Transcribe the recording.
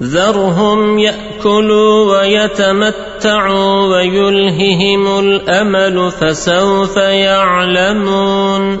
ذرهم يأكلوا ويتمتعوا ويلههم الأمل فسوف يعلمون